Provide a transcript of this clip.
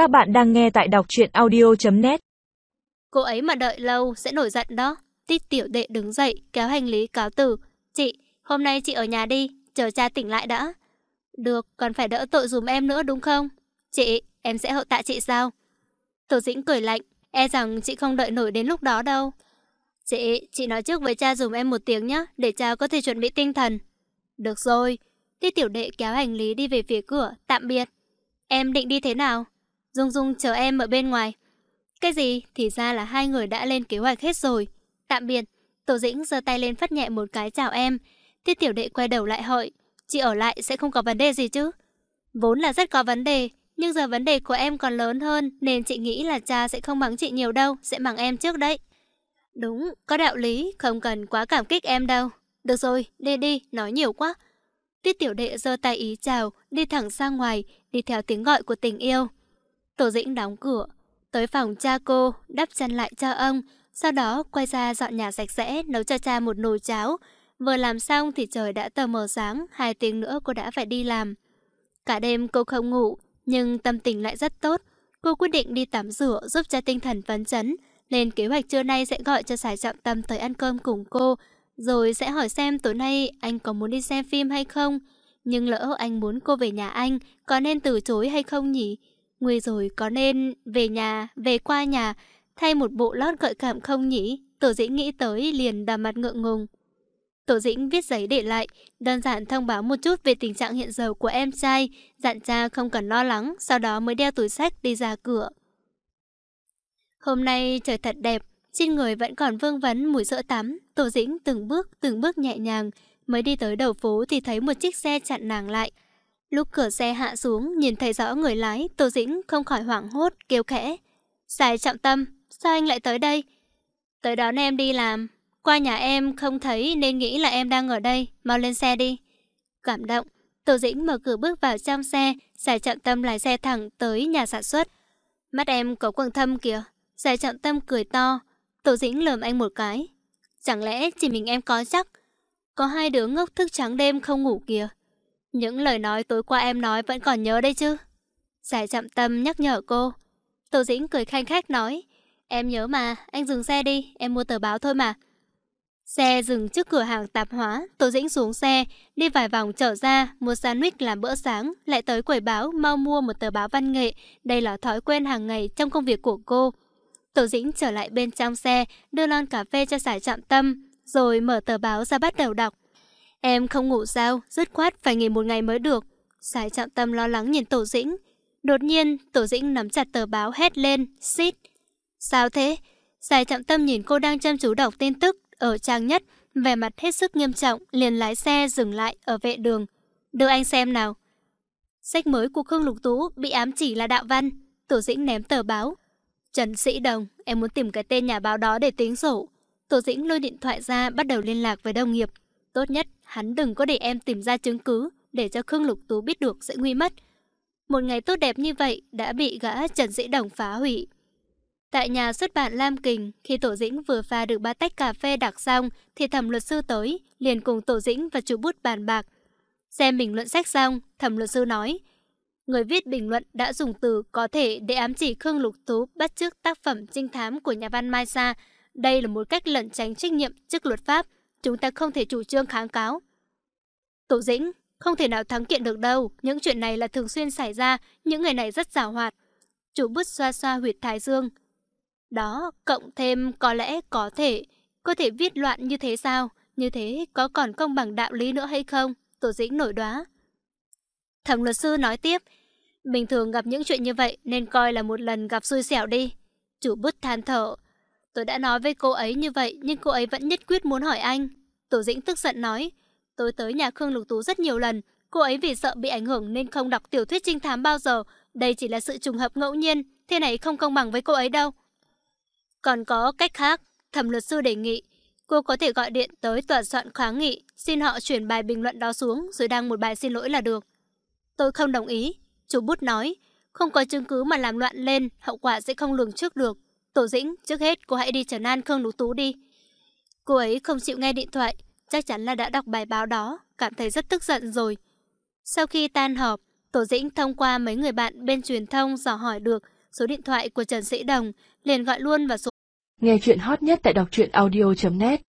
Các bạn đang nghe tại đọc truyện audio.net Cô ấy mà đợi lâu sẽ nổi giận đó. Tít tiểu đệ đứng dậy, kéo hành lý cáo từ. Chị, hôm nay chị ở nhà đi, chờ cha tỉnh lại đã. Được, còn phải đỡ tội dùm em nữa đúng không? Chị, em sẽ hậu tạ chị sao? Tổ dĩnh cười lạnh, e rằng chị không đợi nổi đến lúc đó đâu. Chị, chị nói trước với cha dùm em một tiếng nhé, để cha có thể chuẩn bị tinh thần. Được rồi. Tiết tiểu đệ kéo hành lý đi về phía cửa, tạm biệt. Em định đi thế nào? Dung Dung chờ em ở bên ngoài. Cái gì? Thì ra là hai người đã lên kế hoạch hết rồi. Tạm biệt. Tổ dĩnh giơ tay lên phát nhẹ một cái chào em. Tiết tiểu đệ quay đầu lại hỏi. Chị ở lại sẽ không có vấn đề gì chứ? Vốn là rất có vấn đề. Nhưng giờ vấn đề của em còn lớn hơn Nên chị nghĩ là cha sẽ không mắng chị nhiều đâu Sẽ mắng em trước đấy Đúng, có đạo lý, không cần quá cảm kích em đâu Được rồi, đi đi, nói nhiều quá Tiết tiểu đệ giơ tay ý chào Đi thẳng ra ngoài Đi theo tiếng gọi của tình yêu Tổ dĩnh đóng cửa Tới phòng cha cô, đắp chăn lại cho ông Sau đó quay ra dọn nhà sạch sẽ Nấu cho cha một nồi cháo Vừa làm xong thì trời đã tờ mờ sáng Hai tiếng nữa cô đã phải đi làm Cả đêm cô không ngủ nhưng tâm tình lại rất tốt. Cô quyết định đi tắm rửa giúp cho tinh thần phấn chấn, nên kế hoạch trưa nay sẽ gọi cho Sài Trọng Tâm tới ăn cơm cùng cô, rồi sẽ hỏi xem tối nay anh có muốn đi xem phim hay không. Nhưng lỡ anh muốn cô về nhà anh, có nên từ chối hay không nhỉ? Nguy rồi có nên về nhà, về qua nhà, thay một bộ lót gợi cảm không nhỉ? Tổ dĩ nghĩ tới liền đà mặt ngượng ngùng. Tổ dĩnh viết giấy để lại, đơn giản thông báo một chút về tình trạng hiện giờ của em trai, dặn cha không cần lo lắng, sau đó mới đeo túi sách đi ra cửa. Hôm nay trời thật đẹp, trên người vẫn còn vương vấn mùi sữa tắm, Tổ dĩnh từng bước từng bước nhẹ nhàng, mới đi tới đầu phố thì thấy một chiếc xe chặn nàng lại. Lúc cửa xe hạ xuống, nhìn thấy rõ người lái, Tô Dĩnh không khỏi hoảng hốt, kêu khẽ. Giải trọng tâm, sao anh lại tới đây? Tới đón em đi làm, qua nhà em không thấy nên nghĩ là em đang ở đây, mau lên xe đi. Cảm động, Tô Dĩnh mở cửa bước vào trong xe, Giải trọng tâm lái xe thẳng tới nhà sản xuất. Mắt em có quầng thâm kìa. Giải trọng tâm cười to, Tô Dĩnh lườm anh một cái. Chẳng lẽ chỉ mình em có chắc? Có hai đứa ngốc thức trắng đêm không ngủ kìa. Những lời nói tối qua em nói vẫn còn nhớ đây chứ. Giải chậm tâm nhắc nhở cô. Tô Dĩnh cười khanh khách nói. Em nhớ mà, anh dừng xe đi, em mua tờ báo thôi mà. Xe dừng trước cửa hàng tạp hóa, Tô Dĩnh xuống xe, đi vài vòng trở ra, mua sandwich làm bữa sáng, lại tới quầy báo mau mua một tờ báo văn nghệ. Đây là thói quen hàng ngày trong công việc của cô. Tô Dĩnh trở lại bên trong xe, đưa lon cà phê cho giải trọng tâm, rồi mở tờ báo ra bắt đầu đọc. Em không ngủ sao, dứt khoát phải nghỉ một ngày mới được. Sải trọng tâm lo lắng nhìn Tổ Dĩnh. Đột nhiên, Tổ Dĩnh nắm chặt tờ báo hét lên, xít. Sao thế? Sải trọng tâm nhìn cô đang chăm chú đọc tin tức, ở trang nhất, vẻ mặt hết sức nghiêm trọng, liền lái xe dừng lại ở vệ đường. Đưa anh xem nào. Sách mới của Khương Lục Tú bị ám chỉ là đạo văn. Tổ dĩnh ném tờ báo. Trần Sĩ Đồng, em muốn tìm cái tên nhà báo đó để tính sổ. Tổ dĩnh lôi điện thoại ra bắt đầu liên lạc với đồng nghiệp. Tốt nhất, hắn đừng có để em tìm ra chứng cứ, để cho Khương Lục Tú biết được sẽ nguy mất. Một ngày tốt đẹp như vậy đã bị gã Trần Sĩ Đồng phá hủy. Tại nhà xuất bản Lam Kình, khi Tổ Dĩnh vừa pha được ba tách cà phê đặc xong, thì thẩm luật sư tới, liền cùng Tổ Dĩnh và chủ bút bàn bạc. Xem bình luận sách xong, thẩm luật sư nói, người viết bình luận đã dùng từ có thể để ám chỉ Khương Lục Tú bắt chước tác phẩm trinh thám của nhà văn Mai Sa. Đây là một cách lẩn tránh trách nhiệm trước luật pháp, chúng ta không thể chủ trương kháng cáo. Tổ Dĩnh, không thể nào thắng kiện được đâu, những chuyện này là thường xuyên xảy ra, những người này rất giàu hoạt. Chủ bút xoa xoa huyệt thái dương, đó, cộng thêm có lẽ có thể, có thể viết loạn như thế sao? Như thế có còn công bằng đạo lý nữa hay không? Tổ dĩnh nổi đoá. Thẩm luật sư nói tiếp, bình thường gặp những chuyện như vậy nên coi là một lần gặp xui xẻo đi. Chủ bút than thở. Tôi đã nói với cô ấy như vậy nhưng cô ấy vẫn nhất quyết muốn hỏi anh. Tổ dĩnh tức giận nói, tôi tới nhà Khương Lục Tú rất nhiều lần. Cô ấy vì sợ bị ảnh hưởng nên không đọc tiểu thuyết trinh thám bao giờ. Đây chỉ là sự trùng hợp ngẫu nhiên, thế này không công bằng với cô ấy đâu. Còn có cách khác, thẩm luật sư đề nghị, cô có thể gọi điện tới tòa soạn kháng nghị, xin họ chuyển bài bình luận đó xuống rồi đăng một bài xin lỗi là được. Tôi không đồng ý, chủ bút nói, không có chứng cứ mà làm loạn lên, hậu quả sẽ không lường trước được. Tổ dĩnh, trước hết cô hãy đi trần an Khương Lục Tú đi. Cô ấy không chịu nghe điện thoại, chắc chắn là đã đọc bài báo đó, cảm thấy rất tức giận rồi. Sau khi tan họp, Tổ Dĩnh thông qua mấy người bạn bên truyền thông dò hỏi được số điện thoại của Trần Sĩ Đồng, liền gọi luôn vào số. Nghe chuyện hot nhất tại đọc truyện audio.net